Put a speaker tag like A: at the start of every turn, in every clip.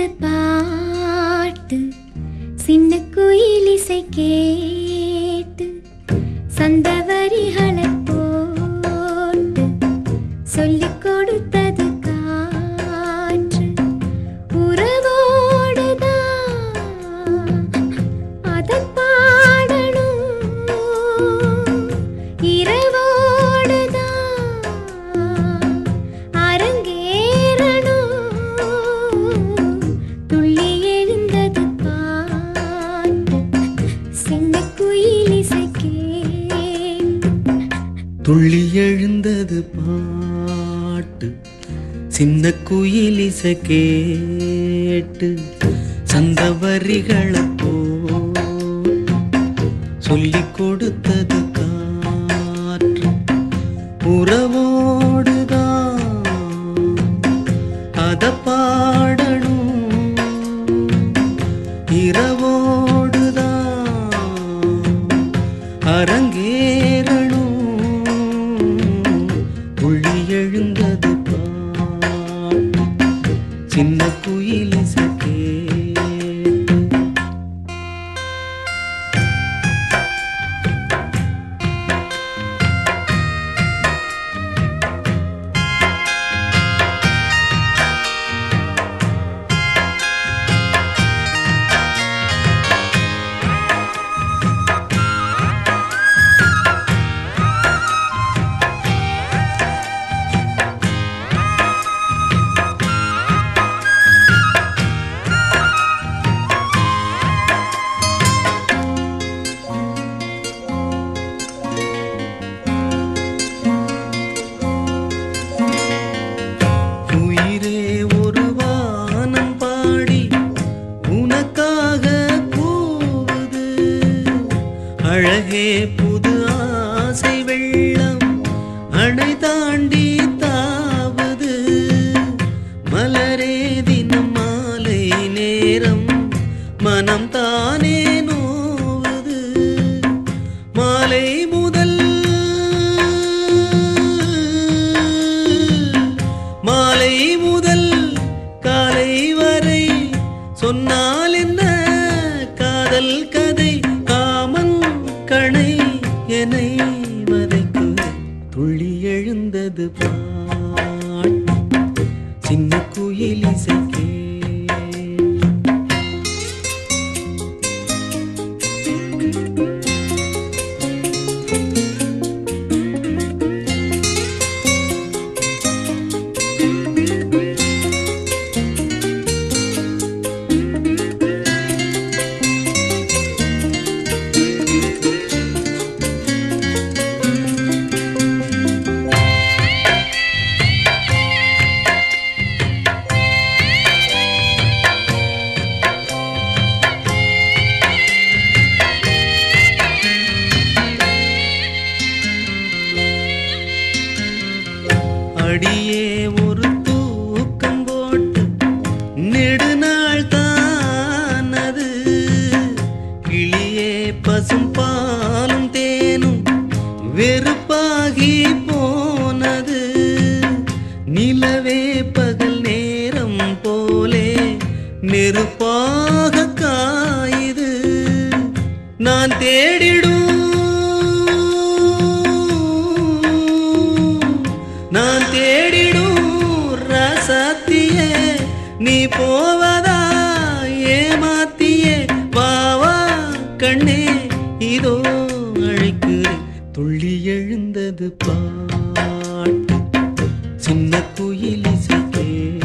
A: வந்த பாட்டு சின்ன குயிலிசை கேட்டு சந்தவரிகள்
B: துள்ளி எழுந்தது பாட்டு. சின்ன குயிலிச கேட்டு சந்த வரிகளை போ சொல்லிக் கொடுத்தது காற்று. உறவோடுதான் அத பாடணும். இரவோடுதான் அரங்க சின்ன குயில் இசை தாண்டி தாவுது. மலரே தினம் மாலை நேரம் மனம் தானே நோவுது. மாலை முதல் மாலை முதல் காலை வரை சொன்னால் துள்ளி எழுந்தது பாட்டு சின்ன குயில் இசைக்கே. வெறுப்பாகி போனது. நிலவே பகல் நேரம் போலே நெருப்பாக காயுது. நான் தேடிடும் நான் தேடிடும் ரசத்தியே நீ போவதா ஏமாத்தியே? வாவா கண்ணே இதோ எழுந்தது பாட்டு. சின்ன குயில் இசைக்கே.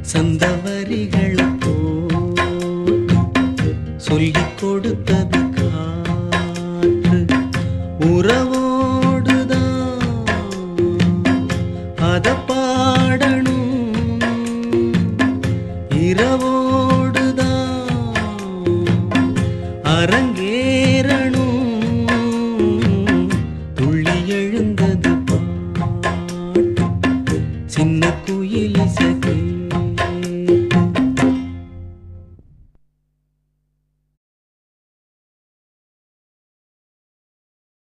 B: சந்த வரிகள் சொல்லி கொடுத்தது காற்று. உறவோடுதான் அத பாடணும். இரவோடுதான் அரங்கே to